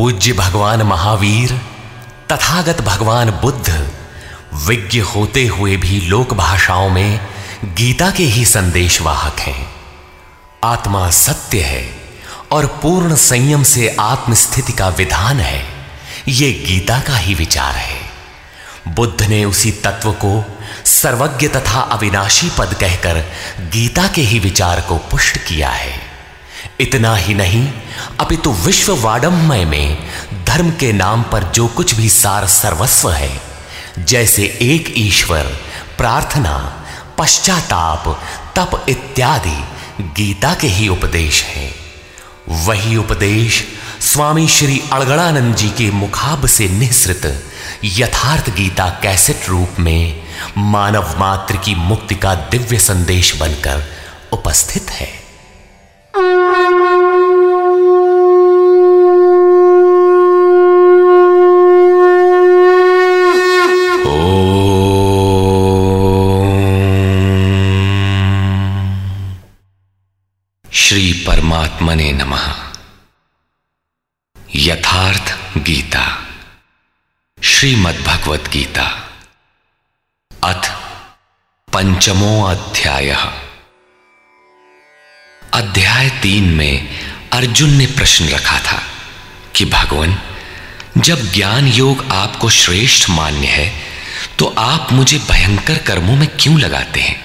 पूज्य भगवान महावीर, तथागत भगवान बुद्ध, विज्ञ होते हुए भी लोक भाषाओं में गीता के ही संदेशवाहक हैं। आत्मा सत्य है और पूर्ण संयम से आत्मस्थिति का विधान है। ये गीता का ही विचार है। बुद्ध ने उसी तत्व को सर्वज्ञ तथा अविनाशी पद कहकर गीता के ही विचार को पुष्ट किया है। इतना ही नहीं अपितु विश्व वाडमय में धर्म के नाम पर जो कुछ भी सार सर्वस्व है, जैसे एक ईश्वर, प्रार्थना, पश्चाताप, तप इत्यादि गीता के ही उपदेश हैं। वही उपदेश स्वामी श्री अड़गड़ानंद जी के मुखाब से निःसृत यथार्थ गीता कैसेट रूप में मानव मात्र की मुक्ति का दिव्य संदेश बनकर उपस्थित है। श्री परमात्मने नमः। यथार्थ गीता। श्रीमद् भगवत गीता अथ पंचमो अध्याय अध्याय तीन में अर्जुन ने प्रश्न रखा था कि भगवान, जब ज्ञान योग आपको श्रेष्ठ मान्य है तो आप मुझे भयंकर कर्मों में क्यों लगाते हैं?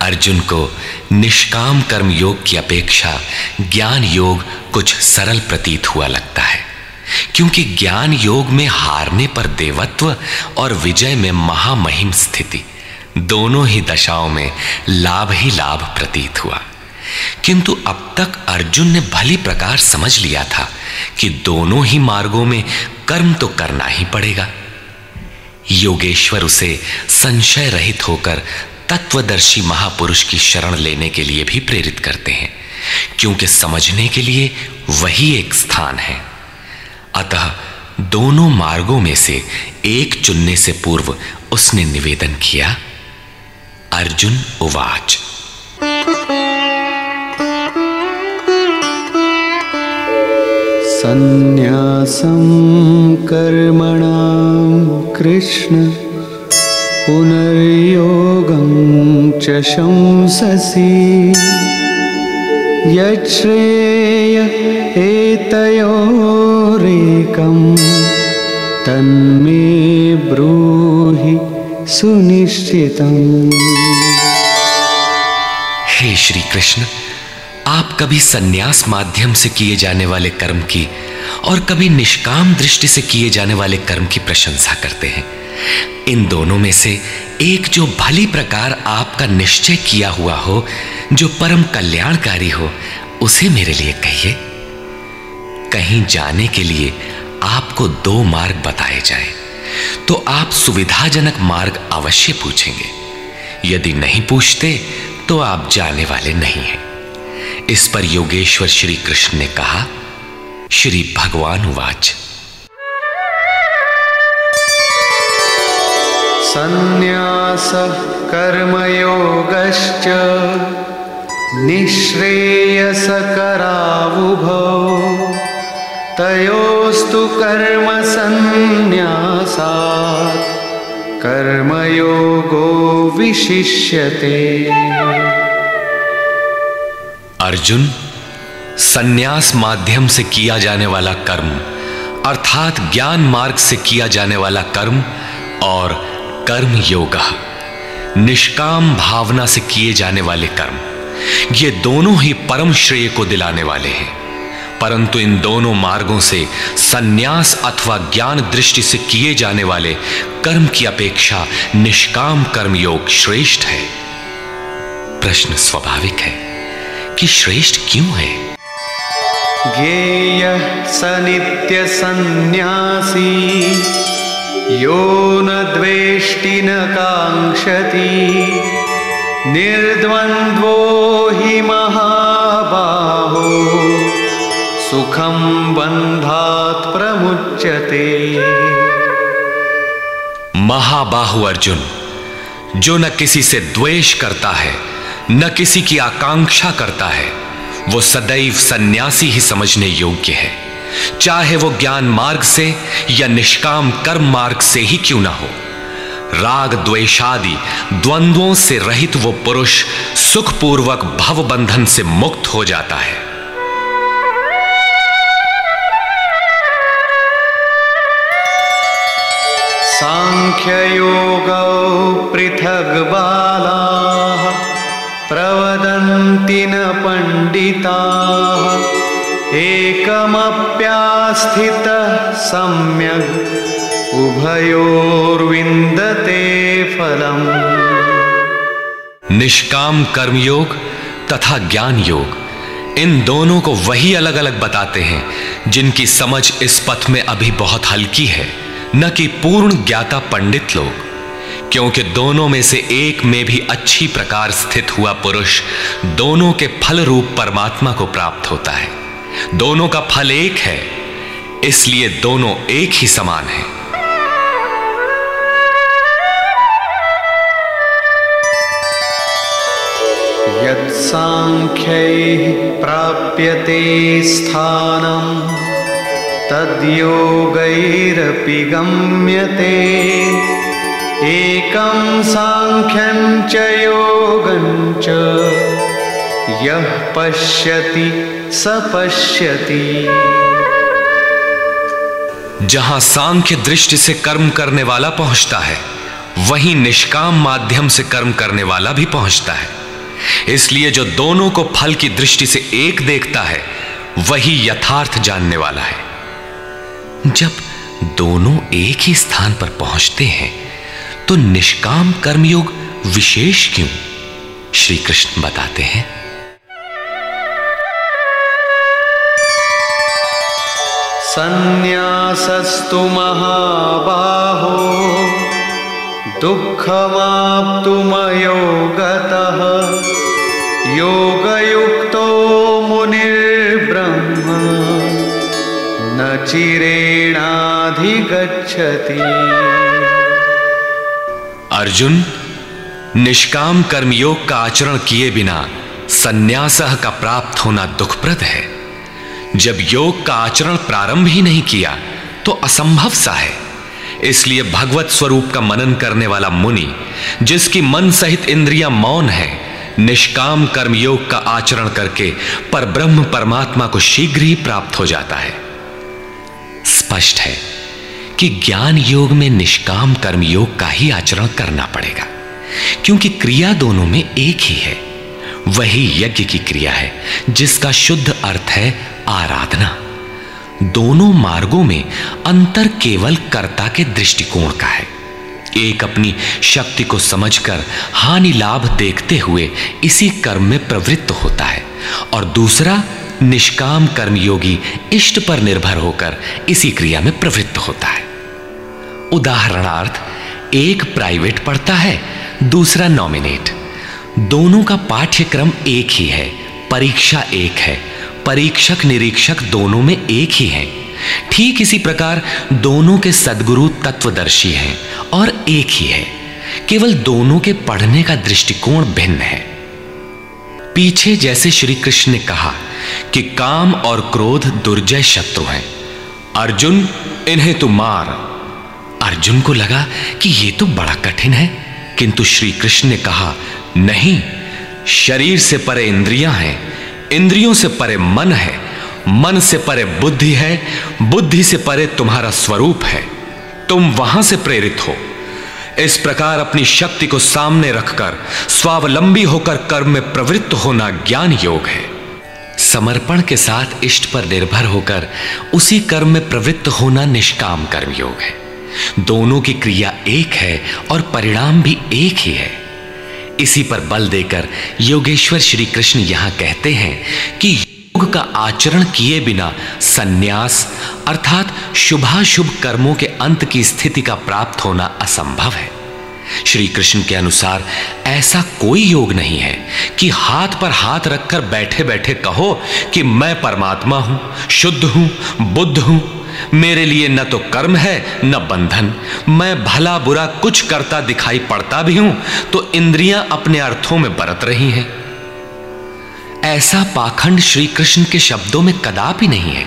अर्जुन को निष्काम कर्म योग की अपेक्षा ज्ञान योग कुछ सरल प्रतीत हुआ लगता है, क्योंकि ज्ञान योग में हारने पर देवत्व और विजय में महामहिम स्थिति दोनों ही दशाओं में लाभ ही लाभ प्रतीत हुआ। किंतु अब तक अर्जुन ने भली प्रकार समझ लिया था कि दोनों ही मार्गों में कर्म तो करना ही पड़ेगा। योगेश्वर उसे संशय रहित होकर तत्वदर्शी महापुरुष की शरण लेने के लिए भी प्रेरित करते हैं, क्योंकि समझने के लिए वही एक स्थान है। अतः दोनों मार्गों में से एक चुनने से पूर्व उसने निवेदन किया, अर्जुन, उवाच। सन्न्यासं कर्मणां कृष्ण पुनर्योगं च शंससि। यच्छ्रेय एतयोरेकं तन्मे ब्रूहि सुनिश्चितम्। हे श्री कृष्ण आप कभी सन्यास माध्यम से किए जाने वाले कर्म की और कभी निष्काम दृष्टि से किए जाने वाले कर्म की प्रशंसा करते हैं। इन दोनों में से एक जो भली प्रकार आपका निश्चय किया हुआ हो, जो परम कल्याणकारी हो, उसे मेरे लिए कहिए। कहीं जाने के लिए आपको दो मार्ग बताए जाए तो आप सुविधाजनक मार्ग अवश्य पूछेंगे। यदि नहीं पूछते तो आप जाने वाले नहीं हैं। इस पर योगेश्वर श्री कृष्ण ने कहा, श्री भगवान वाच। सन्न्यासः कर्मयोगश्च, निःश्रेयसकरावुभौ। तयोस्तु कर्मसन्न्यासात्, कर्मयोगो विशिष्यते। अर्जुन, सन्यास माध्यम से किया जाने वाला कर्म, अर्थात ज्ञान मार्ग से किया जाने वाला कर्म और कर्म योग, निष्काम भावना से किए जाने वाले कर्म, ये दोनों ही परम श्रेय को दिलाने वाले हैं। परंतु इन दोनों मार्गों से सन्यास अथवा ज्ञान दृष्टि से किए जाने वाले कर्म की अपेक्षा निष्काम कर्म योग श्रेष्ठ है। प्रश्न स्वाभाविक है। कि श्रेष्ठ क्यों है? ज्ञेय स नित्य सन्न्यासी यो न द्वेष्टि न काङ्क्षति निर्द्वन्द्वो हि महाबाहो सुखं बन्धात् प्रमुच्यते। महाबाहु अर्जुन जो न किसी से द्वेष करता है न किसी की आकांक्षा करता है। वो सदैव सन्यासी ही समझने योग्य है। चाहे वो ज्ञान मार्ग से या निष्काम कर्म मार्ग से ही क्यों ना हो। राग द्वेषादि द्वंद्वों से रहित वो पुरुष सुखपूर्वक भव बंधन से मुक्त हो जाता है। साङ्ख्ययोगौ पृथग्बालाः प्रवदन्ति न पण्डिताः। एकमप्यास्थितः सम्यग् उभयोर्विन्दते फलम्। निष्काम कर्मयोग तथा ज्ञान योग, इन दोनों को वही अलग अलग बताते हैं, जिनकी समझ इस पथ में अभी बहुत हल्की है, न कि पूर्ण ज्ञाता पंडित लोग। क्योंकि दोनों में से एक में भी अच्छी प्रकार स्थित हुआ पुरुष दोनों के फल रूप परमात्मा को प्राप्त होता है। दोनों का फल एक है, इसलिए दोनों एक ही समान है। यत्साङ्ख्यैः प्राप्यते स्थानं, तद्योगैरपि गम्यते। एकं साङ्ख्यं च योगं च। यः पश्यति, स पश्यति। जहाँ सांख्य दृष्टि से कर्म करने वाला पहुँचता है, वहीं निष्काम माध्यम से कर्म करने वाला भी पहुँचता है। इसलिए जो दोनों को फल की दृष्टि से एक देखता है, वही यथार्थ जानने वाला है। जब दोनों एक ही स्थान पर पहुँचते हैं तो निष्काम कर्मयोग विशेष क्यों? श्री कृष्ण बताते हैं। सन्न्यासस्तु महाबाहो दुःखमाप्तुमयो गतः योगयुक्तो मुनिर्ब्रह्म, न चिरेणाधिगच्छति। अर्जुन, निष्काम कर्मयोग का आचरण किए बिना संन्यास का प्राप्त होना दुखप्रद है। जब योग का आचरण प्रारंभ ही नहीं किया तो असंभव सा है। इसलिए भगवत स्वरूप का मनन करने वाला मुनि, जिसकी मन सहित इंद्रियाँ मौन है, निष्काम कर्मयोग का आचरण करके पर ब्रह्म परमात्मा को शीघ्र ही प्राप्त हो जाता है। स्पष्ट है। कि ज्ञान योग में निष्काम कर्मयोग का ही आचरण करना पड़ेगा। क्योंकि क्रिया दोनों में एक ही है, वही यज्ञ की क्रिया है, जिसका शुद्ध अर्थ है आराधना। दोनों मार्गों में अंतर केवल कर्ता के दृष्टिकोण का है। एक अपनी शक्ति को समझकर हानि लाभ देखते हुए इसी कर्म में प्रवृत्त होता है, और दूसरा निष्काम कर्मयोगी इष्ट पर निर्भर होकर इसी क्रिया में प्रवृत्त होता है। उदाहरणार्थ, एक प्राइवेट पढ़ता है, दूसरा नॉमिनेट। दोनों का पाठ्यक्रम एक ही है, परीक्षा एक है, परीक्षक निरीक्षक दोनों में एक ही है। ठीक इसी प्रकार, दोनों के सदगुरु तत्वदर्शी हैं और एक ही है। केवल दोनों के पढ़ने का दृष्टिकोण भिन्न है। पीछे जैसे श्री कृष्ण ने कहा कि काम और क्रोध दुर्जय शत्रु हैं। अर्जुन, इन्हें तू मार। अर्जुन को लगा कि यह तो बड़ा कठिन है। किंतु श्री कृष्ण ने कहा, नहीं, शरीर से परे इंद्रियाँ हैं। इंद्रियों से परे मन है। मन से परे बुद्धि है। बुद्धि से परे तुम्हारा स्वरूप है। तुम वहाँ से प्रेरित हो। इस प्रकार अपनी शक्ति को सामने रखकर, स्वावलंबी होकर कर्म में प्रवृत्त होना ज्ञान योग है। समर्पण के साथ इष्ट पर निर्भर होकर, उसी कर्म में प्रवृत्त होना निष्काम कर्म योग है। दोनों की क्रिया एक है और परिणाम भी एक ही है। इसी पर बल देकर योगेश्वर श्री कृष्ण यहाँ कहते हैं कि योग का आचरण किए बिना सन्यास अर्थात शुभाशुभ कर्मों के अंत की स्थिति का प्राप्त होना असंभव है। श्री कृष्ण के अनुसार ऐसा कोई योग नहीं है कि हाथ पर हाथ रखकर बैठे बैठे कहो कि मैं परमात्मा हूँ, शुद्ध हूँ, बुद्ध हूँ मेरे लिए न तो कर्म है, न बंधन। मैं भला बुरा कुछ करता दिखाई पड़ता भी हूँ तो इंद्रियाँ अपने अर्थों में बरत रही हैं। ऐसा पाखंड श्री कृष्ण के शब्दों में कदापि नहीं है।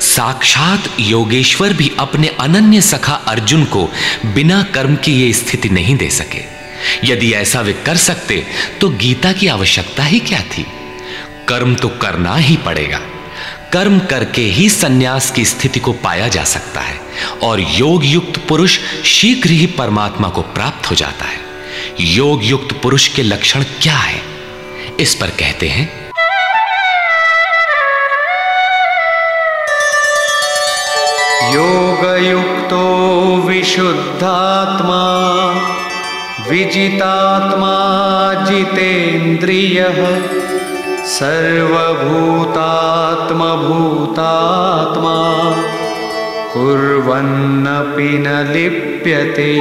साक्षात योगेश्वर भी अपने अनन्य सखा अर्जुन को बिना कर्म की यह स्थिति नहीं दे सके। यदि ऐसा वे कर सकते तो गीता की आवश्यकता ही क्या थी? कर्म तो करना ही पड़ेगा। कर्म करके ही सन्यास की स्थिति को पाया जा सकता है और योग युक्त पुरुष शीघ्र ही परमात्मा को प्राप्त हो जाता है। योग युक्त पुरुष के लक्षण क्या है? इस पर कहते हैं। योग योगयुक्तो विशुद्धात्मा, विजितात्मा जितेन्द्रियः। सर्वभूतात्मभूतात्मा कुर्वन्नपि न लिप्यते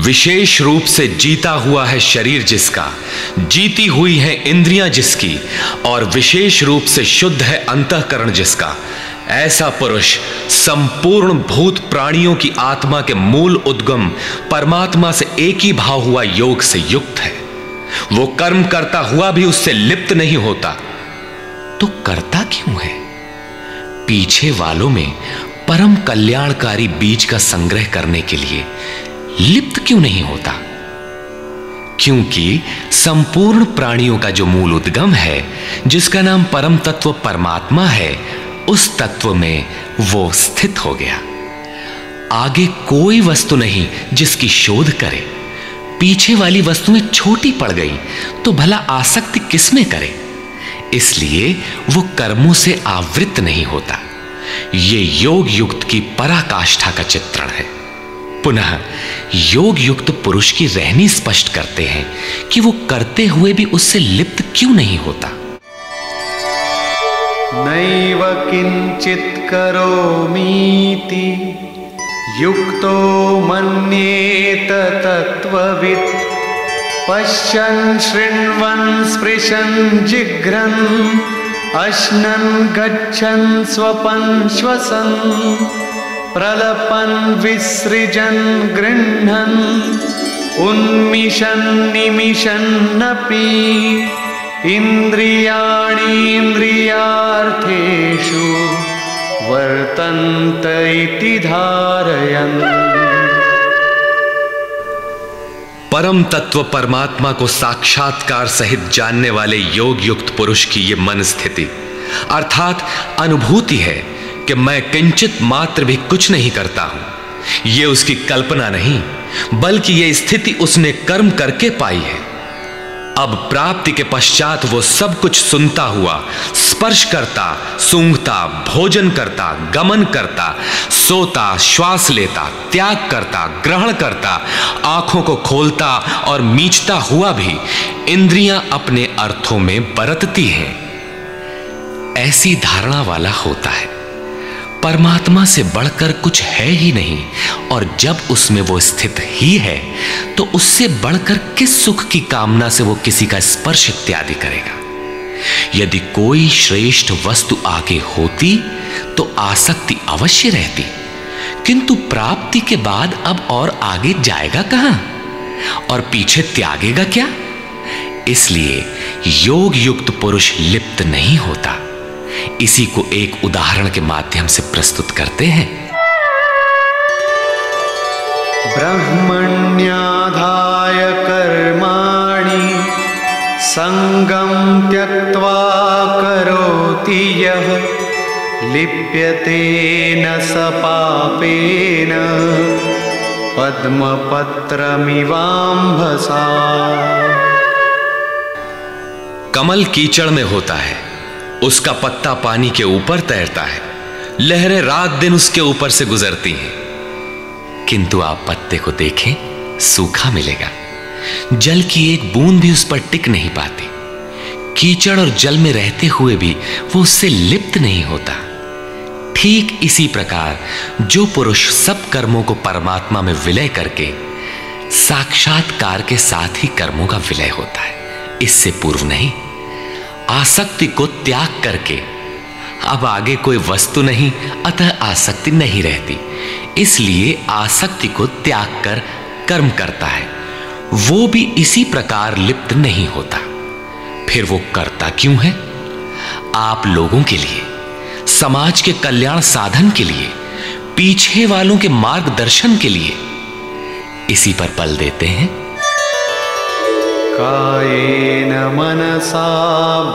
विशेष रूप से जीता हुआ है शरीर जिसका, जीती हुई है इंद्रियाँ जिसकी, और विशेष रूप से शुद्ध है अंतकरण जिसका। ऐसा पुरुष संपूर्ण भूत प्राणियों की आत्मा के मूल उद्गम, परमात्मा से एक ही भाव हुआ योग से युक्त है। वो कर्म करता हुआ भी उससे लिप्त नहीं होता। तो करता क्यों है? पीछे वालों में परम कल्याणकारी बीज का संग्रह करने के लिए लिप्त क्यों नहीं होता? क्योंकि संपूर्ण प्राणियों का जो मूल उद्गम है, जिसका नाम परम तत्व परमात्मा है, उस तत्व में वो स्थित हो गया। आगे कोई वस्तु नहीं जिसकी शोध करे। पीछे वाली वस्तुएँ छोटी पड़ गई तो भला आसक्ति किसमें करे? इसलिए वो कर्मों से आवृत नहीं होता। ये योग युक्त की पराकाष्ठा का चित्रण है। पुनः योग युक्त पुरुष की रहनी स्पष्ट करते हैं कि वो करते हुए भी उससे लिप्त क्यों नहीं होता। नैव किञ्चित् करोमीति। युक्तो मन्येत तत्त्ववित्। पश्यन्, शृण्वन्, स्पृशन्, जिघ्रन्। अश्नन्, गच्छन्, स्वपन्, श्वसन्। प्रलपन्, विसृजन्, गृह्णन्। उन्मिषन् निमिषन्नपि इन्द्रियाणीन्द्रियार्थेषु। वर्तन्त इति धारयन्। परम तत्व परमात्मा को साक्षात्कार सहित जानने वाले योग युक्त पुरुष की यह मन स्थिति अर्थात अनुभूति है कि मैं किंचित मात्र भी कुछ नहीं करता हूँ। यह उसकी कल्पना नहीं, बल्कि यह स्थिति उसने कर्म करके पाई है। अब प्राप्ति के पश्चात वो सब कुछ सुनता हुआ, स्पर्श करता, सूंघता, भोजन करता, गमन करता, सोता, श्वास लेता, त्याग करता, ग्रहण करता, आँखों को खोलता और मीचता हुआ भी इंद्रियाँ अपने अर्थों में बरतती हैं। ऐसी धारणा वाला होता है। परमात्मा से बढ़कर कुछ है ही नहीं, और जब उसमें वो स्थित ही है तो उससे बढ़कर किस सुख की कामना से वो किसी का स्पर्श इत्यादि करेगा? यदि कोई श्रेष्ठ वस्तु आगे होती तो आसक्ति अवश्य रहती। किंतु प्राप्ति के बाद अब और आगे जाएगा कहाँ? और पीछे त्यागेगा क्या? इसलिए योग युक्त पुरुष लिप्त नहीं होता। इसी को एक उदाहरण के माध्यम से प्रस्तुत करते हैं। ब्रह्मण्याधाय कर्माणि संगम त्यक्त्वा करोति यः। लिप्यते न स पापेन। पद्मपत्रमिवाम्भसा। कमल कीचड़ में होता है। उसका पत्ता पानी के ऊपर तैरता है। लहरें रात दिन उसके ऊपर से गुजरती हैं। किंतु आप पत्ते को देखें, सूखा मिलेगा। जल की एक बूंद भी उस पर टिक नहीं पाती। कीचड़ और जल में रहते हुए भी वो उससे लिप्त नहीं होता। ठीक इसी प्रकार, जो पुरुष सब कर्मों को परमात्मा में विलय करके, साक्षात्कार के साथ ही कर्मों का विलय होता है। इससे पूर्व नहीं आसक्ति को त्याग करके। अब आगे कोई वस्तु नहीं, अतः आसक्ति नहीं रहती। इसलिए आसक्ति को त्याग कर कर्म करता है। वो भी इसी प्रकार लिप्त नहीं होता। फिर वो करता क्यों है? आप लोगों के लिए, समाज के कल्याण साधन के लिए, पीछे वालों के मार्गदर्शन के लिए। इसी पर बल देते हैं। कायेन मनसा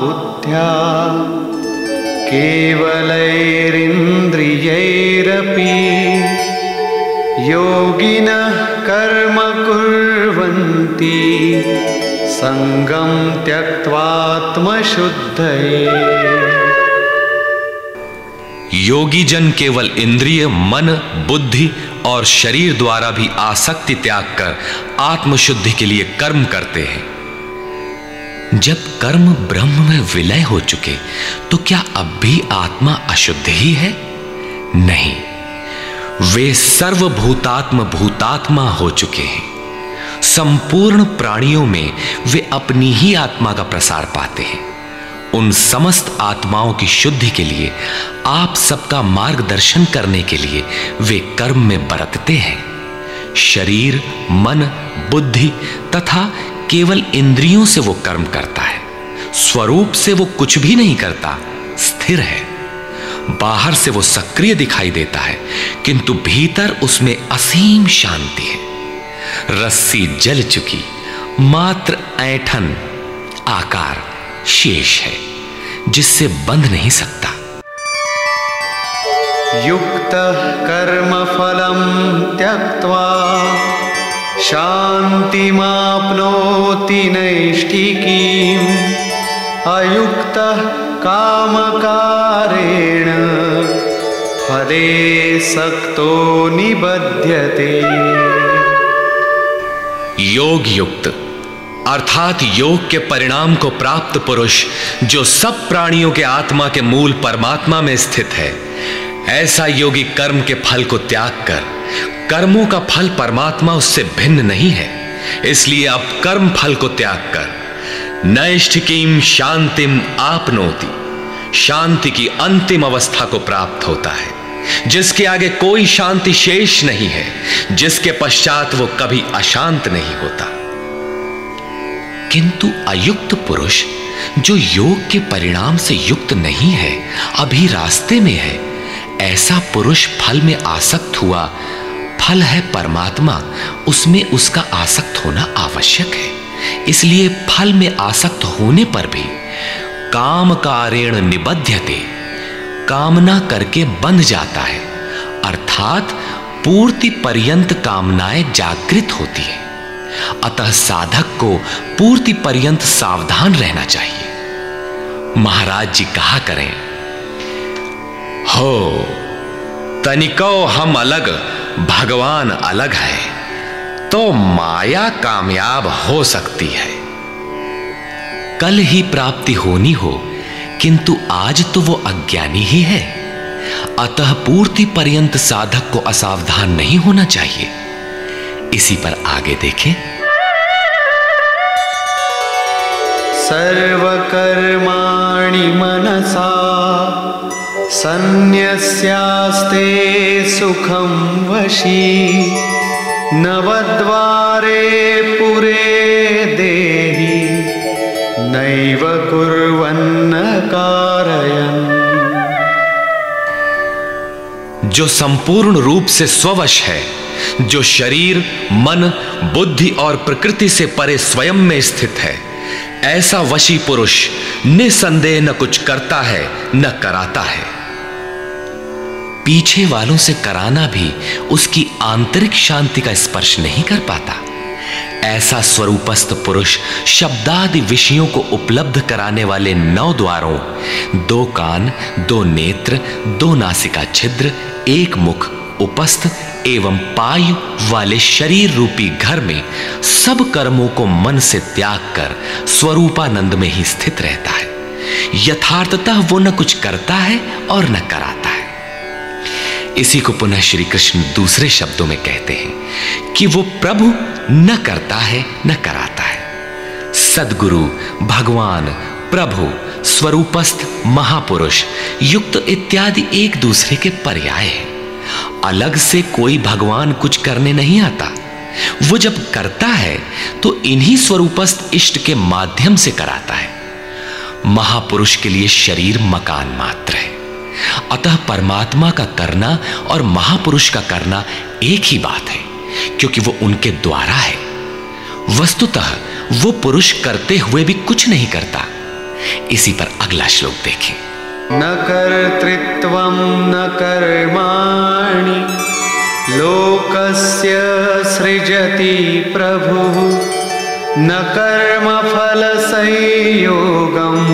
बुद्ध्या केवलैरिन्द्रियैरपि योगिनः कर्म कुर्वन्ति, सङ्गं त्यक्त्वात्मशुद्धये। योगी जन केवल इंद्रिय, मन, बुद्धि और शरीर द्वारा भी आसक्ति त्याग कर आत्मशुद्धि के लिए कर्म करते हैं। जब कर्म ब्रह्म में विलय हो चुके तो क्या अब भी आत्मा अशुद्ध ही है? नहीं। वे सर्वभूतात्म भूतात्मा हो चुके हैं। संपूर्ण प्राणियों में वे अपनी ही आत्मा का प्रसार पाते हैं। उन समस्त आत्माओं की शुद्धि के लिए, आप सबका मार्गदर्शन करने के लिए वे कर्म में बरतते हैं। शरीर, मन, बुद्धि तथा केवल इंद्रियों से वो कर्म करता है। स्वरूप से वो कुछ भी नहीं करता, स्थिर है। बाहर से वो सक्रिय दिखाई देता है, किंतु भीतर उसमें असीम शांति है। रस्सी जल चुकी, मात्र ऐठन, आकार शेष है जिससे बंध नहीं सकता। युक्तः कर्मफलं त्यक्त्वा शान्तिमाप्नोति अयुक्त काम कामकारेण फले सक्तो निबध्यते। योग युक्त अर्थात योग के परिणाम को प्राप्त पुरुष, जो सब प्राणियों के आत्मा के मूल परमात्मा में स्थित है, ऐसा योगी कर्म के फल को त्याग कर, कर्मों का फल परमात्मा उससे भिन्न नहीं है, इसलिए अब कर्म फल को त्याग कर नैष्ठिकीम शांतिम आपनोति, शांति की अंतिम अवस्था को प्राप्त होता है, जिसके आगे कोई शांति शेष नहीं है, जिसके पश्चात वो कभी अशांत नहीं होता। किंतु अयुक्त पुरुष, जो योग के परिणाम से युक्त नहीं है, अभी रास्ते में है। ऐसा पुरुष फल में आसक्त हुआ। फल है परमात्मा, उसमें उसका आसक्त होना आवश्यक है। इसलिए फल में आसक्त होने पर भी काम कारेण निबध्यते। कामना करके बंध जाता है। अर्थात पूर्ति पर्यंत कामनाएँ जागृत होती है। अतः साधक को पूर्ति पर्यंत सावधान रहना चाहिए। महाराज जी कहा करें, हो, तनिको हम अलग, भगवान अलग है तो माया कामयाब हो सकती है। कल ही प्राप्ति होनी हो, किंतु आज तो वो अज्ञानी ही है। अतः पूर्ति पर्यंत साधक को असावधान नहीं होना चाहिए। इसी पर आगे देखें। सर्वकर्माणि मनसा सन्न्यस्यास्ते सुखं वशी नवद्वारे पुरे देहि नैव कुर्वन्न कारयन्। जो संपूर्ण रूप से स्ववश है जो शरीर, मन, बुद्धि और प्रकृति से परे स्वयं में स्थित है। ऐसा वशी पुरुष निसंदेह न कुछ करता है, न कराता है। पीछे वालों से कराना भी उसकी आंतरिक शांति का स्पर्श नहीं कर पाता। ऐसा स्वरूपस्थ पुरुष शब्दादि विषयों को उपलब्ध कराने वाले नौ द्वारों, दो कान, दो नेत्र, दो नासिका छिद्र, एक मुख उपस्थ एवं पायु वाले शरीर रूपी घर में सब कर्मों को मन से त्याग कर स्वरूपानंद में ही स्थित रहता है। यथार्थतः वो न कुछ करता है और न कराता है। इसी को पुनः श्री कृष्ण दूसरे शब्दों में कहते हैं कि वो प्रभु न करता है, न कराता है। सदगुरु, भगवान, प्रभु, स्वरूपस्थ महापुरुष, युक्त इत्यादि एक दूसरे के पर्याय हैं। अलग से कोई भगवान कुछ करने नहीं आता। वो जब करता है तो इन्हीं स्वरूपस्थ इष्ट के माध्यम से कराता है। महापुरुष के लिए शरीर मकान मात्र है। अतः परमात्मा का करना और महापुरुष का करना एक ही बात है, क्योंकि वो उनके द्वारा है। वस्तुतः वो पुरुष करते हुए भी कुछ नहीं करता। इसी पर अगला श्लोक देखें। न कर्तृत्व न कर्माणि, लोकस्य सृजति प्रभु, न कर्म फल संयोगम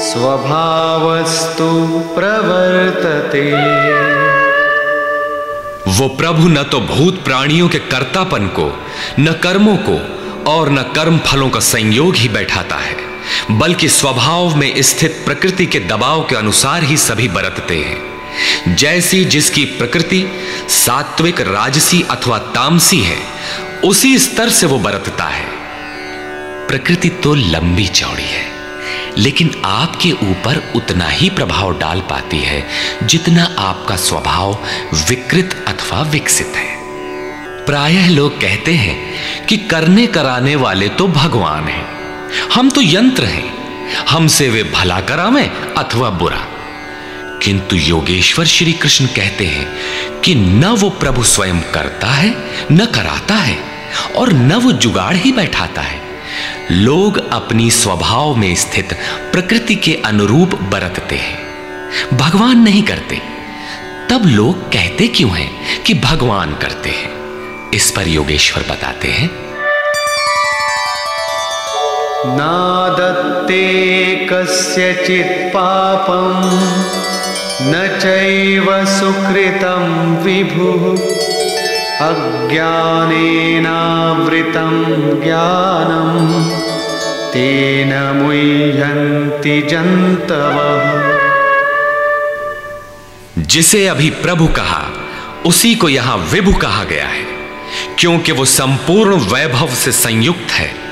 स्वभावस्तु प्रवर्तते। वो प्रभु न तो भूत प्राणियों के कर्तापन को, न कर्मों को और न कर्म फलों का संयोग ही बैठाता है। बल्कि स्वभाव में स्थित प्रकृति के दबाव के अनुसार ही सभी बरतते हैं। जैसी जिसकी प्रकृति सात्विक, राजसी अथवा तामसी है, उसी स्तर से वो बरतता है। प्रकृति तो लंबी चौड़ी है, लेकिन आपके ऊपर उतना ही प्रभाव डाल पाती है जितना आपका स्वभाव विकृत अथवा विकसित है। प्रायः लोग कहते हैं कि करने कराने वाले तो भगवान हैं। हम तो यंत्र हैं। हमसे वे भला करावे अथवा बुरा। किंतु योगेश्वर श्री कृष्ण कहते हैं कि न वो प्रभु स्वयं करता है, न कराता है और न वो जुगाड़ ही बैठाता है। लोग अपनी स्वभाव में स्थित प्रकृति के अनुरूप बरतते हैं। भगवान नहीं करते। तब लोग कहते क्यों हैं कि भगवान करते हैं? इस पर योगेश्वर बताते हैं। नादत्ते कस्यचित् पापं न चैव सुकृतं विभुः अज्ञानेनावृतं ज्ञानं तेन मुह्यन्ति जन्तवः। जिसे अभी प्रभु कहा, उसी को यहाँ विभु कहा गया है, क्योंकि वो संपूर्ण वैभव से संयुक्त है।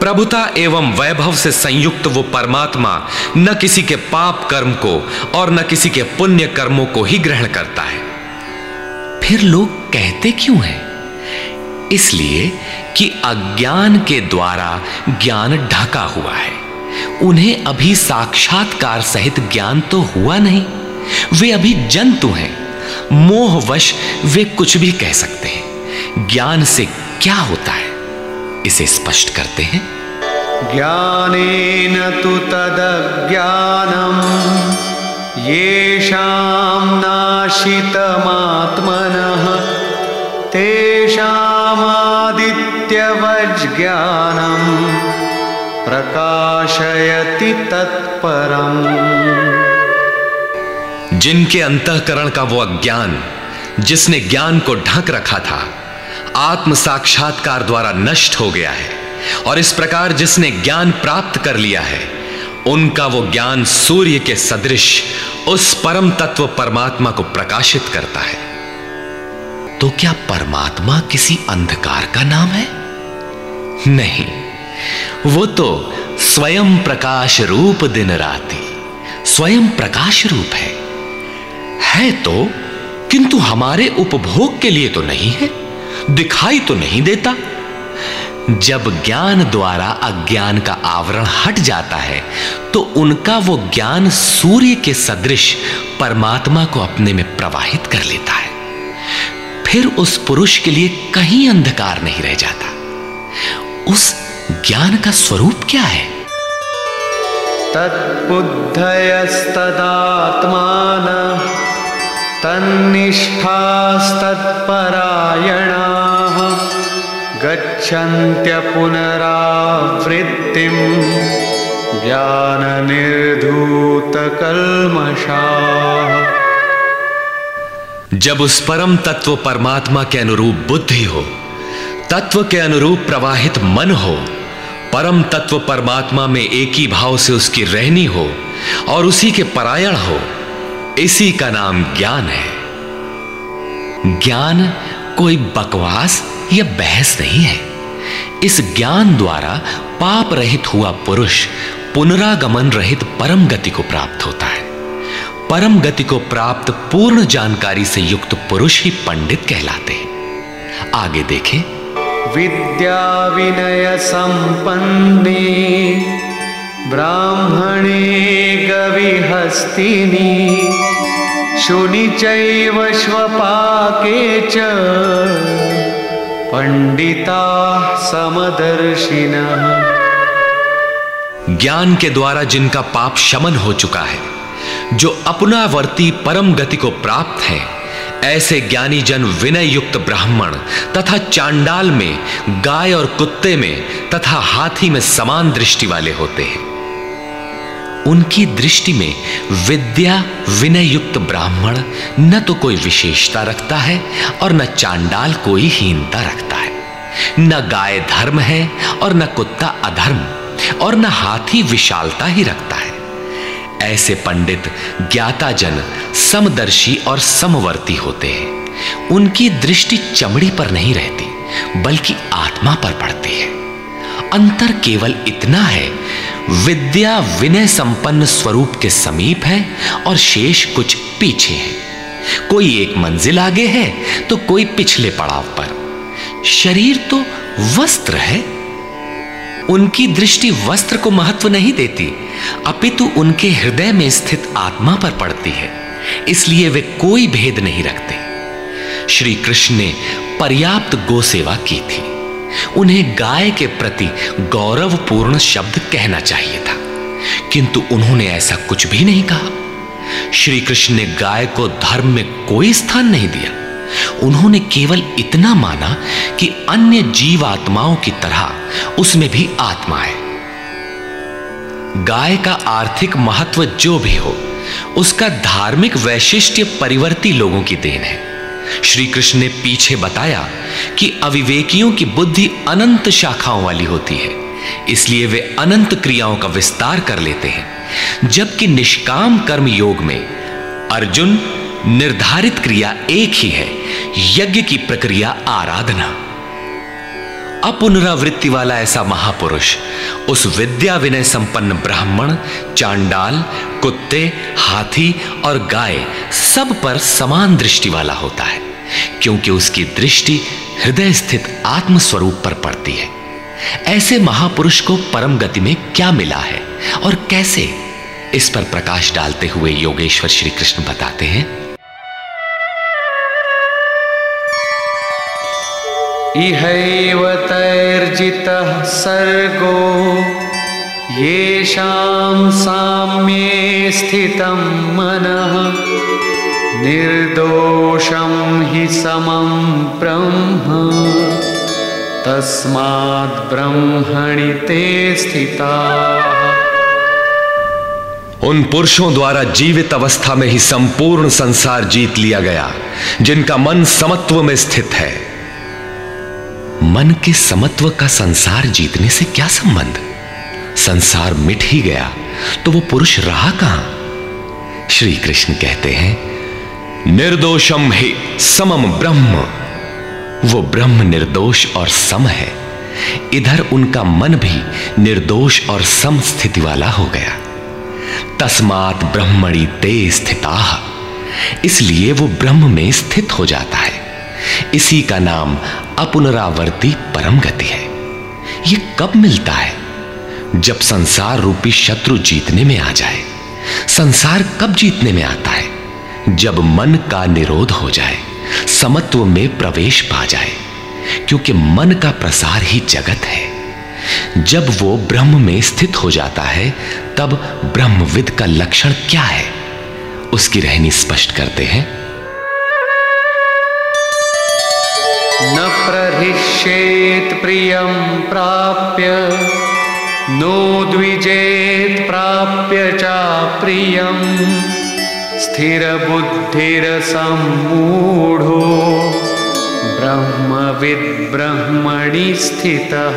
प्रभुता एवं वैभव से संयुक्त वो परमात्मा न किसी के पाप कर्म को और न किसी के पुण्य कर्मों को ही ग्रहण करता है। फिर लोग कहते क्यों हैं? इसलिए कि अज्ञान के द्वारा ज्ञान ढका हुआ है। उन्हें अभी साक्षात्कार सहित ज्ञान तो हुआ नहीं। वे अभी जंतु हैं। मोहवश वे कुछ भी कह सकते हैं। ज्ञान से क्या होता है? इसे स्पष्ट करते हैं। ज्ञानेन तु तदज्ञानम् येषां नाशितमात्मनः तेषामादित्यवज्ञानम् प्रकाशयति तत्परम। जिनके अंतकरण का वो अज्ञान जिसने ज्ञान को ढक रखा था आत्म साक्षात्कार द्वारा नष्ट हो गया है और इस प्रकार जिसने ज्ञान प्राप्त कर लिया है, उनका वो ज्ञान सूर्य के सदृश उस परम तत्व परमात्मा को प्रकाशित करता है। तो क्या परमात्मा किसी अंधकार का नाम है? नहीं। वो तो स्वयं प्रकाश रूप दिन राति, स्वयं प्रकाश रूप है। है तो किंतु हमारे उपभोग के लिए तो नहीं है। दिखाई तो नहीं देता। जब ज्ञान द्वारा अज्ञान का आवरण हट जाता है तो उनका वो ज्ञान सूर्य के सदृश परमात्मा को अपने में प्रवाहित कर लेता है। फिर उस पुरुष के लिए कहीं अंधकार नहीं रह जाता। उस ज्ञान का स्वरूप क्या है? तत्बुद्धयस्तदात्मान। तन्निष्ठास्तत्परायणा गच्छन्त्य पुनरावृत्तिं ज्ञाननिर्धूतकल्मषाः। जब उस परम तत्व परमात्मा के अनुरूप बुद्धि हो, तत्व के अनुरूप प्रवाहित मन हो, परम तत्व परमात्मा में एक ही भाव से उसकी रहनी हो और उसी के परायण हो इसी का नाम ज्ञान है। ज्ञान कोई बकवास या बहस नहीं है। इस ज्ञान द्वारा पाप रहित हुआ पुरुष पुनरागमन रहित परम गति को प्राप्त होता है। परम गति को प्राप्त पूर्ण जानकारी से युक्त पुरुष ही पंडित कहलाते हैं। आगे देखें। विद्या विनय संपन्ने ब्राह्मणे गविहस्तिनी शुनि चैव श्वपाके च पंडिता समदर्शिनः। ज्ञान के द्वारा जिनका पाप शमन हो चुका है, जो अपनावर्ती परम गति को प्राप्त है, ऐसे ज्ञानी जन विनय युक्त ब्राह्मण तथा चांडाल में, गाय और कुत्ते में, तथा हाथी में समान दृष्टि वाले होते हैं। उनकी दृष्टि में विद्या विनय युक्त ब्राह्मण न तो कोई विशेषता रखता है और न चांडाल कोई हीनता रखता है। न गाय धर्म है और न कुत्ता अधर्म और न हाथी विशालता ही रखता है। ऐसे पंडित ज्ञाता जन समदर्शी और समवर्ती होते हैं। उनकी दृष्टि चमड़ी पर नहीं रहती, बल्कि आत्मा पर पड़ती है। अंतर केवल इतना है, विद्या विनय संपन्न स्वरूप के समीप है और शेष कुछ पीछे है। कोई एक मंजिल आगे है तो कोई पिछले पड़ाव पर। शरीर तो वस्त्र है। उनकी दृष्टि वस्त्र को महत्व नहीं देती, अपितु उनके हृदय में स्थित आत्मा पर पड़ती है, इसलिए वे कोई भेद नहीं रखते। श्री कृष्ण ने पर्याप्त गो सेवा की थी। उन्हें गाय के प्रति गौरवपूर्ण शब्द कहना चाहिए था। किंतु उन्होंने ऐसा कुछ भी नहीं कहा। श्री कृष्ण ने गाय को धर्म में कोई स्थान नहीं दिया। उन्होंने केवल इतना माना कि अन्य जीव आत्माओं की तरह उसमें भी आत्मा है। गाय का आर्थिक महत्व जो भी हो, उसका धार्मिक वैशिष्ट्य परिवर्ती लोगों की देन है। श्री कृष्ण ने पीछे बताया कि अविवेकियों की बुद्धि अनंत शाखाओं वाली होती है, इसलिए वे अनंत क्रियाओं का विस्तार कर लेते हैं, जबकि निष्काम कर्म योग में अर्जुन निर्धारित क्रिया एक ही है, यज्ञ की प्रक्रिया आराधना। अपुनरावृत्ति वाला ऐसा महापुरुष, उस विद्या विनय संपन्न ब्राह्मण, चांडाल, कुत्ते, हाथी और गाय सब पर समान दृष्टि वाला होता है, क्योंकि उसकी दृष्टि हृदय स्थित आत्म स्वरूप पर पड़ती है। ऐसे महापुरुष को परम गति में क्या मिला है और कैसे? इस पर प्रकाश डालते हुए योगेश्वर श्री कृष्ण बताते हैं। इहैव तैर्जितः सर्गो येषां साम्ये स्थितं मनः, निर्दोषं हि समं ब्रह्म तस्मात् ब्रह्मणि ते स्थिताः। उन पुरुषों द्वारा जीवित अवस्था में ही संपूर्ण संसार जीत लिया गया, जिनका मन समत्व में स्थित है। मन के समत्व का संसार जीतने से क्या संबंध? संसार मिट ही गया तो वो पुरुष रहा कहाँ? श्री कृष्ण कहते हैं, निर्दोषम ही समम ब्रह्म। वो ब्रह्म निर्दोष और सम है। इधर उनका मन भी निर्दोष और सम स्थिति वाला हो गया। तस्मात ब्रह्मणी ते स्थिता। इसलिए वो ब्रह्म में स्थित हो जाता है। इसी का नाम अपुनरावर्ती परम गति है। ये कब मिलता है? जब संसार रूपी शत्रु जीतने में आ जाए। संसार कब जीतने में आता है? जब मन का निरोध हो जाए, समत्व में प्रवेश पा जाए। क्योंकि मन का प्रसार ही जगत है। जब वो ब्रह्म में स्थित हो जाता है, तब ब्रह्मविद का लक्षण क्या है? उसकी रहनी स्पष्ट करते हैं। न प्रहिष्येत् प्रियं प्राप्य, नो द्विजेत् प्राप्य च प्रियं। स्थिरबुद्धिरसम्मूढो ब्रह्मणि स्थितः।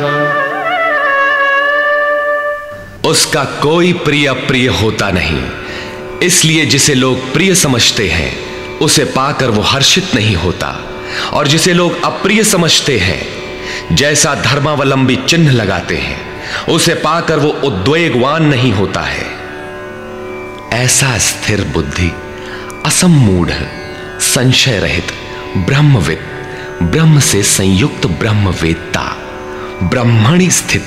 उसका कोई प्रिय प्रिय होता नहीं, इसलिए जिसे लोग प्रिय समझते हैं, उसे पाकर वो हर्षित नहीं होता। और जिसे लोग अप्रिय समझते हैं, जैसा धर्मावलंबी चिन्ह लगाते हैं, उसे पाकर वो उद्वेगवान नहीं होता है। ऐसा स्थिर बुद्धि असमूढ़ संशय रहित ब्रह्मविद, ब्रह्म से संयुक्त ब्रह्मवेत्ता, ब्रह्मणी स्थित,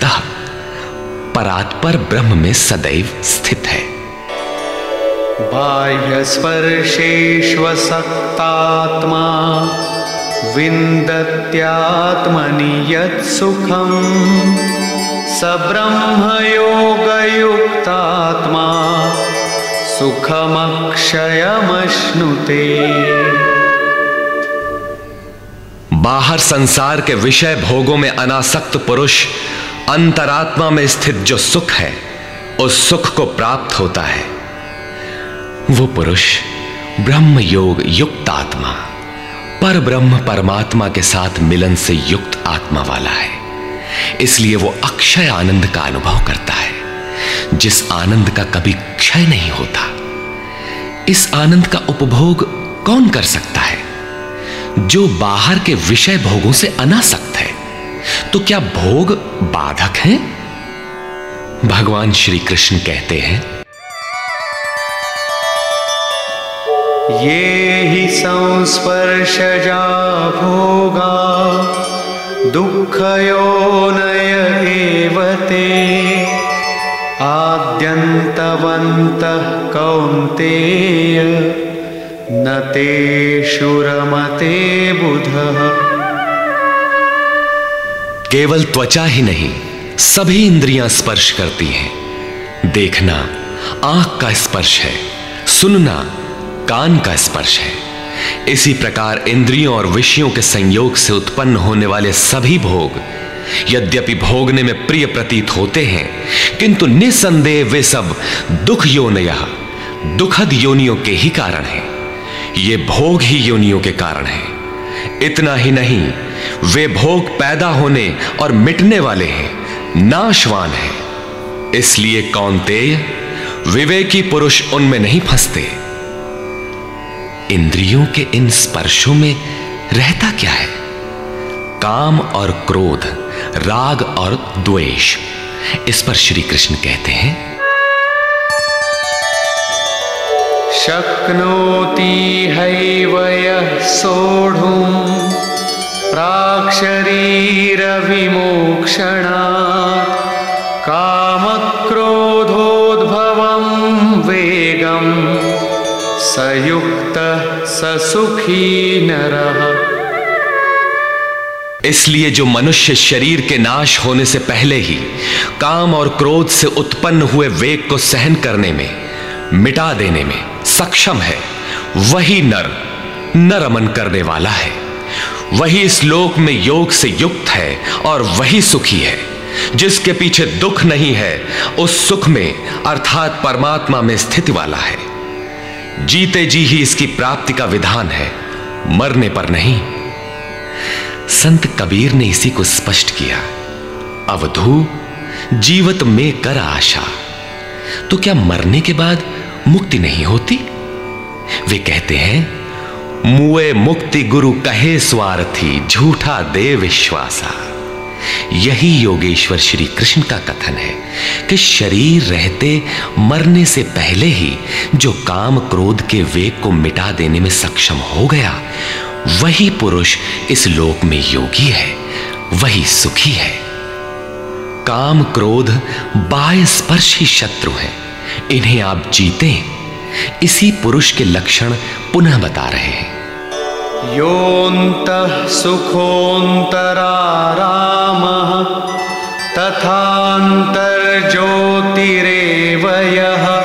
परात्पर ब्रह्म में सदैव स्थित है। बाह्य स्पर्शेष्वसक्तात्मा विन्दत्यात्मनि यत्सुखम् स ब्रह्मयोगयुक्तात्मा सुखमक्षयमश्नुते। बाहर संसार के विषय भोगों में अनासक्त पुरुष अंतरात्मा में स्थित जो सुख है, उस सुख को प्राप्त होता है। वो पुरुष ब्रह्म योग युक्त आत्मा पर ब्रह्म परमात्मा के साथ मिलन से युक्त आत्मा वाला है। इसलिए वो अक्षय आनंद का अनुभव करता है, जिस आनंद का कभी क्षय नहीं होता। इस आनंद का उपभोग कौन कर सकता है? जो बाहर के विषय भोगों से अनासक्त है तो क्या भोग बाधक हैं? भगवान श्री कृष्ण कहते हैं ये हि संस्पर्शजा भोगा दुःखयोनय एव ते। आद्यन्तवन्तः कौन्तेय, न तेषुरमते बुधः। केवल त्वचा ही नहीं, सभी इंद्रियाँ स्पर्श करती हैं। देखना, आँख का स्पर्श है, सुनना कान का स्पर्श है। इसी प्रकार इंद्रियों और विषयों के संयोग से उत्पन्न होने वाले सभी भोग, यद्यपि भोगने में प्रिय प्रतीत होते हैं, किंतु निसंदेह वे सब दुख योनय, दुखद योनियों के ही कारण है। ये भोग ही योनियों के कारण है। इतना ही नहीं, वे भोग पैदा होने और मिटने वाले हैं, नाशवान है। इसलिए कौनतेय विवेकी पुरुष उनमें नहीं फंसते। इंद्रियों के इन स्पर्शों में रहता क्या है? काम और क्रोध, राग और द्वेष, इस पर श्री कृष्ण कहते हैं। शक्नोति हैव यः सोढुं प्राक्शरीरविमोक्षणात् कामक्रोधोद्भवं स युक्तः स सुखी नरः इसलिए जो मनुष्य शरीर के नाश होने से पहले ही काम और क्रोध से उत्पन्न हुए वेग को सहन करने में, मिटा देने में सक्षम है, वही नर, नरमन करने वाला है। वही इस लोक में योग से युक्त है और वही सुखी है, जिसके पीछे दुख नहीं है, उस सुख में, अर्थात परमात्मा में स्थिति वाला है। जीते जी ही इसकी प्राप्ति का विधान है, मरने पर नहीं। संत कबीर ने इसी को स्पष्ट किया, अवधू, जीवत में कर आशा। तो क्या मरने के बाद मुक्ति नहीं होती? वे कहते हैं, मुए मुक्ति गुरु कहे स्वार्थी, झूठा दे विश्वासा। यही योगेश्वर श्री कृष्ण का कथन है कि शरीर रहते, मरने से पहले ही जो काम क्रोध के वेग को मिटा देने में सक्षम हो गया, वही पुरुष इस लोक में योगी है, वही सुखी है। काम क्रोध बाह्य स्पर्श ही शत्रु है, इन्हें आप जीते। इसी पुरुष के लक्षण पुनः बता रहे हैं। योऽन्तः सुखोऽन्तरारामः तथान्तर्ज्योतिरेव यः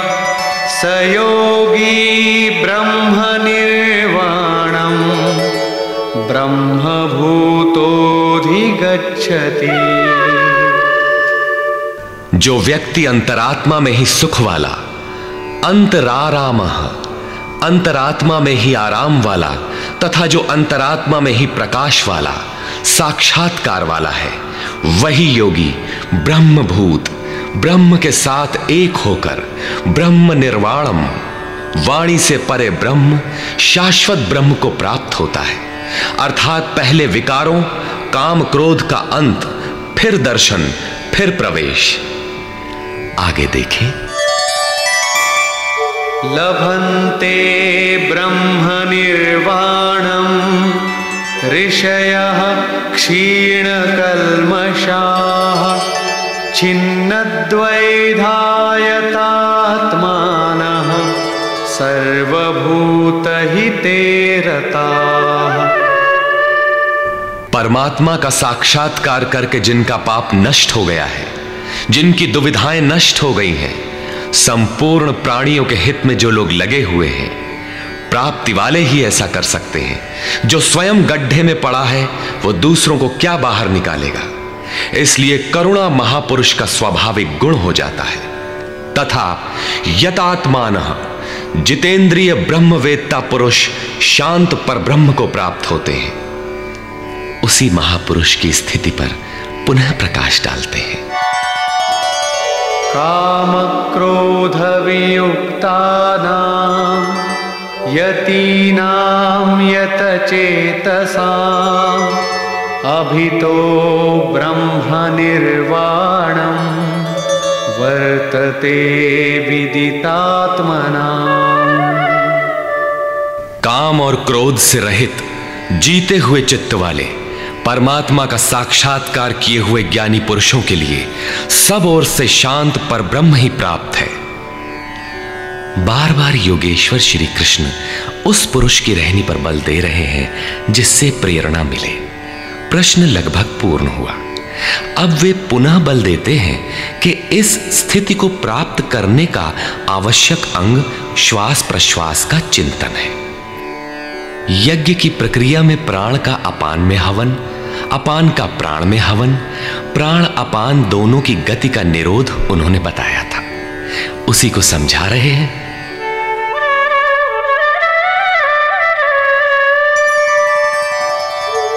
स योगी ब्रह्मनिर्वाणम् ब्रह्मभूतोऽधिगच्छति। जो व्यक्ति अंतरात्मा में ही सुख वाला अंतराराम, अंतरात्मा में ही आराम वाला तथा जो अंतरात्मा में ही प्रकाश वाला, साक्षात्कार वाला है, वही योगी ब्रह्मभूत, ब्रह्म के साथ एक होकर, ब्रह्म निर्वाणम, वाणी से परे ब्रह्म, शाश्वत ब्रह्म को प्राप्त होता है। अर्थात पहले विकारों, काम क्रोध का अंत, फिर दर्शन, फिर प्रवेश। आगे देखें। लभन्ते ब्रह्मनिर्वाणम् ऋषयः क्षीणकल्मषाः छिन्नद्वैधायतात्मानः सर्वभूतहिते रताः। परमात्मा का साक्षात्कार करके जिनका पाप नष्ट हो गया है, जिनकी दुविधाएँ नष्ट हो गई हैं संपूर्ण प्राणियों के हित में जो लोग लगे हुए हैं, प्राप्ति वाले ही ऐसा कर सकते हैं। जो स्वयं गड्ढे में पड़ा है, वो दूसरों को क्या बाहर निकालेगा? इसलिए करुणा महापुरुष का स्वाभाविक गुण हो जाता है। तथा यतात्मान जितेंद्रिय ब्रह्मवेत्ता पुरुष शांत पर ब्रह्म को प्राप्त होते हैं। उसी महापुरुष की स्थिति पर पुनः प्रकाश डालते हैं। काम क्रोध वियुक्तानां यतीनां यतचेतसाम् अभितो ब्रह्मनिर्वाणं वर्तते विदितात्मना काम और क्रोध से रहित, जीते हुए चित्त वाले। परमात्मा का साक्षात्कार किए हुए ज्ञानी पुरुषों के लिए सब ओर से शांत पर ब्रह्म ही प्राप्त है। बार बार योगेश्वर श्री कृष्ण उस पुरुष की रहनी पर बल दे रहे हैं, जिससे प्रेरणा मिले। प्रश्न लगभग पूर्ण हुआ। अब वे पुनः बल देते हैं कि इस स्थिति को प्राप्त करने का आवश्यक अंग श्वास प्रश्वास का चिंतन है। यज्ञ की प्रक्रिया में प्राण का अपान में हवन अपान का प्राण में हवन, प्राण अपान दोनों की गति का निरोध उन्होंने बताया था। उसी को समझा रहे हैं।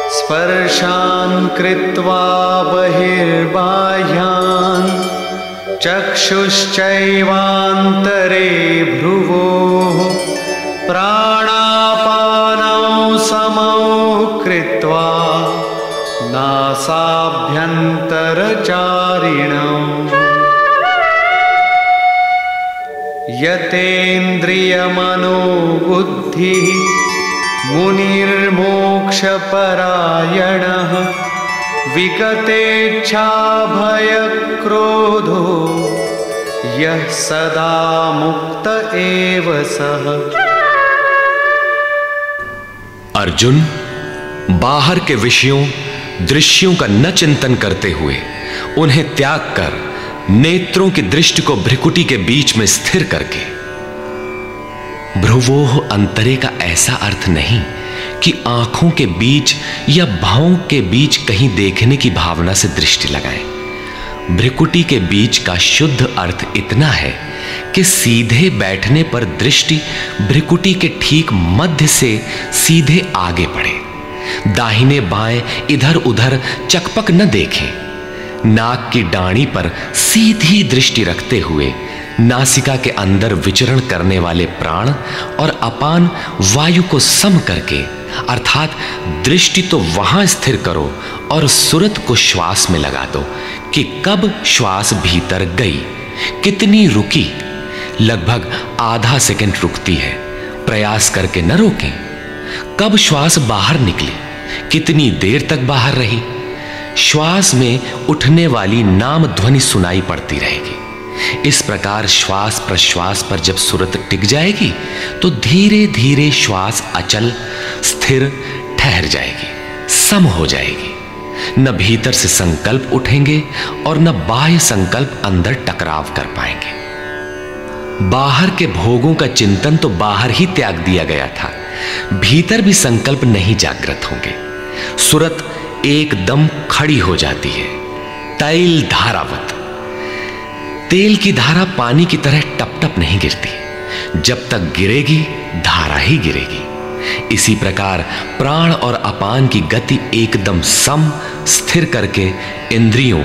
स्पर्शान कृत्वा बहिर्बाह्यान्, चक्षुश्चैवान्तरे भ्रुवो, प्राणापानौ समौ कृत्वा नासाभ्यन्तरचारिणौ यतेन्द्रियमनोबुद्धिः मुनिर्मोक्षपरायणः। विगतेच्छाभयक्रोधो यः सदा मुक्त एव सः। अर्जुन बाहर के विषयों दृश्यों का न चिंतन करते हुए उन्हें त्याग कर नेत्रों की दृष्टि को भ्रिकुटी के बीच में स्थिर करके। भ्रुवोह अंतरे का ऐसा अर्थ नहीं कि आँखों के बीच या भावों के बीच कहीं देखने की भावना से दृष्टि लगाएँ। भ्रिकुटी के बीच का शुद्ध अर्थ इतना है कि सीधे बैठने पर दृष्टि भ्रिकुटी के ठीक मध्य से सीधे आगे बढ़े। दाहिने बाएँ इधर उधर चकपक न देखें। नाक की डाणी पर सीधी दृष्टि रखते हुए नासिका के अंदर विचरण करने वाले प्राण और अपान वायु को सम करके, अर्थात दृष्टि तो वहाँ स्थिर करो और सुरत को श्वास में लगा दो कि कब श्वास भीतर गई, कितनी रुकी। लगभग आधा सेकंड रुकती है, प्रयास करके न रोकें। कब श्वास बाहर निकली? कितनी देर तक बाहर रही? श्वास में उठने वाली नाम ध्वनि सुनाई पड़ती रहेगी। इस प्रकार श्वास प्रश्वास पर जब सुरत टिक जाएगी तो धीरे धीरे श्वास अचल, स्थिर, ठहर जाएगी, सम हो जाएगी। न भीतर से संकल्प उठेंगे और न बाह्य संकल्प अंदर टकराव कर पाएँगे। बाहर के भोगों का चिंतन तो बाहर ही त्याग दिया गया था। भीतर भी संकल्प नहीं जागृत होंगे। सूरत एकदम खड़ी हो जाती है। तैल धारावत। तेल की धारा पानी की तरह टप टप नहीं गिरती। जब तक गिरेगी, धारा ही गिरेगी। इसी प्रकार प्राण और अपान की गति एकदम सम, स्थिर करके इंद्रियों,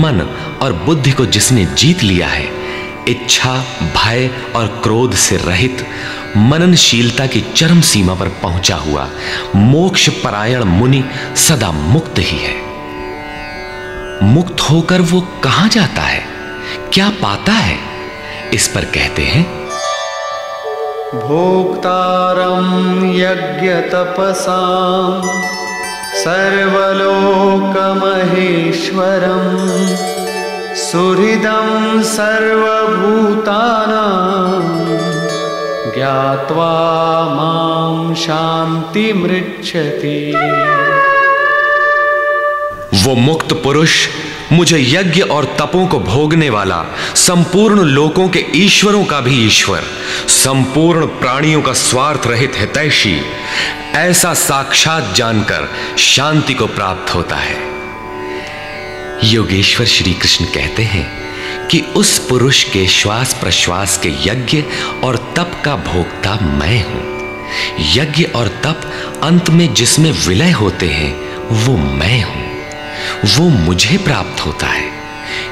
मन और बुद्धि को जिसने जीत लिया है इच्छा, भय और क्रोध से रहित मननशीलता की चरम सीमा पर पहुँचा हुआ मोक्ष परायण मुनि सदा मुक्त ही है। मुक्त होकर वो कहाँ जाता है? क्या पाता है? इस पर कहते हैं, भोक्तारं यज्ञतपसां सर्वलोकमहेश्वरं वो मुक्त पुरुष मुझे यज्ञ और तपों को भोगने वाला, संपूर्ण लोकों के ईश्वरों का भी ईश्वर, संपूर्ण प्राणियों का स्वार्थ रहित हितैषी, ऐसा साक्षात जानकर शांति को प्राप्त होता है। योगेश्वर श्री कृष्ण कहते हैं कि उस पुरुष के श्वास प्रश्वास के यज्ञ और तप का भोक्ता मैं हूँ। यज्ञ और तप अंत में जिसमें विलय होते हैं, वो मैं हूँ। वो मुझे प्राप्त होता है।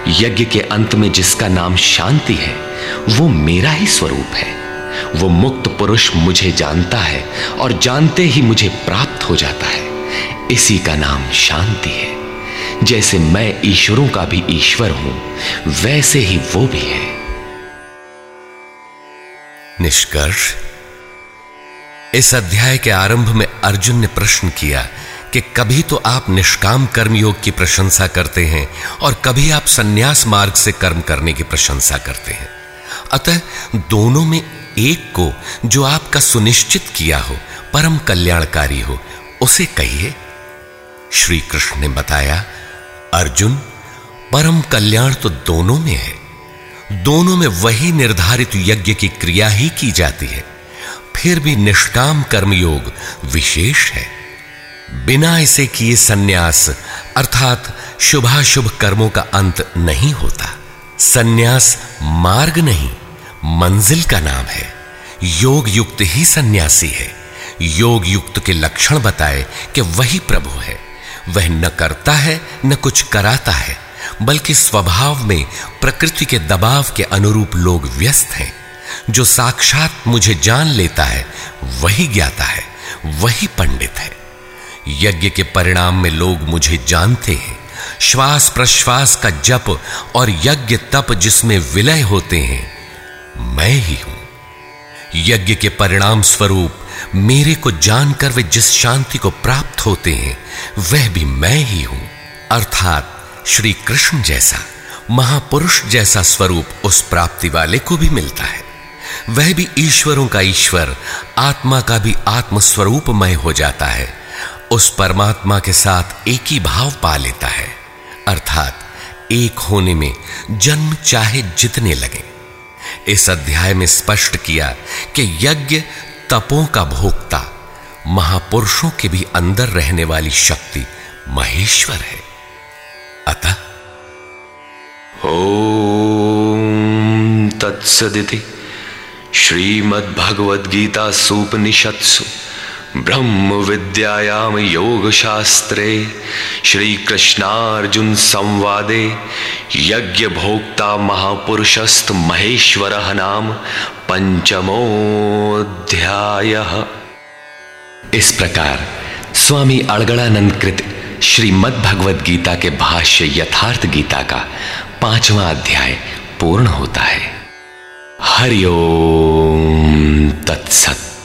यज्ञ के अंत में जिसका नाम शांति है, वो मेरा ही स्वरूप है। वो मुक्त पुरुष मुझे जानता है और जानते ही मुझे प्राप्त हो जाता है। इसी का नाम शांति है। जैसे मैं ईश्वरों का भी ईश्वर हूँ, वैसे ही वो भी है। निष्कर्ष। इस अध्याय के आरंभ में अर्जुन ने प्रश्न किया कि कभी तो आप निष्काम कर्म योग की प्रशंसा करते हैं और कभी आप सन्यास मार्ग से कर्म करने की प्रशंसा करते हैं। अतः दोनों में एक को जो आपका सुनिश्चित किया हो, परम कल्याणकारी हो, उसे कहिए। श्री कृष्ण ने बताया अर्जुन, परम कल्याण तो दोनों में है। दोनों में वही निर्धारित यज्ञ की क्रिया ही की जाती है। फिर भी निष्काम कर्मयोग विशेष है। बिना इसे किए सन्यास, अर्थात शुभाशुभ कर्मों का अंत नहीं होता। सन्यास मार्ग नहीं, मंजिल का नाम है। योग युक्त ही सन्यासी है। योग युक्त के लक्षण बताए कि वही प्रभु है। वह न करता है, न कुछ कराता है, बल्कि स्वभाव में प्रकृति के दबाव के अनुरूप लोग व्यस्त हैं। जो साक्षात मुझे जान लेता है, वही ज्ञाता है, वही पंडित है। यज्ञ के परिणाम में लोग मुझे जानते हैं। श्वास प्रश्वास का जप और यज्ञ तप जिसमें विलय होते हैं, मैं ही हूँ। यज्ञ के परिणाम स्वरूप मेरे को जानकर वे जिस शांति को प्राप्त होते हैं, वह भी मैं ही हूँ। अर्थात श्री कृष्ण जैसा, महापुरुष जैसा स्वरूप उस प्राप्ति वाले को भी मिलता है। वह भी ईश्वरों का ईश्वर, आत्मा का भी आत्म स्वरूपमय हो जाता है। उस परमात्मा के साथ एक ही भाव पा लेता है। अर्थात एक होने में जन्म चाहे जितने लगे। इस अध्याय में स्पष्ट किया कि यज्ञ तपों का भोक्ता, महापुरुषों के भी अंदर रहने वाली शक्ति महेश्वर है। अतः ओम तत्सदिति श्रीमद्भगवद्गीता सूपनिषत्सु ब्रह्म विद्यायाम योग शास्त्रे श्री कृष्णार्जुन संवादे यज्ञ भोक्ता महापुरुषस्त महेश्वर नाम पंचमोध्याय इस प्रकार स्वामी अड़गड़ानंद कृत श्रीमद भगवद गीता के भाष्य यथार्थ गीता का पांचवा अध्याय पूर्ण होता है। हरिओम तत्सत।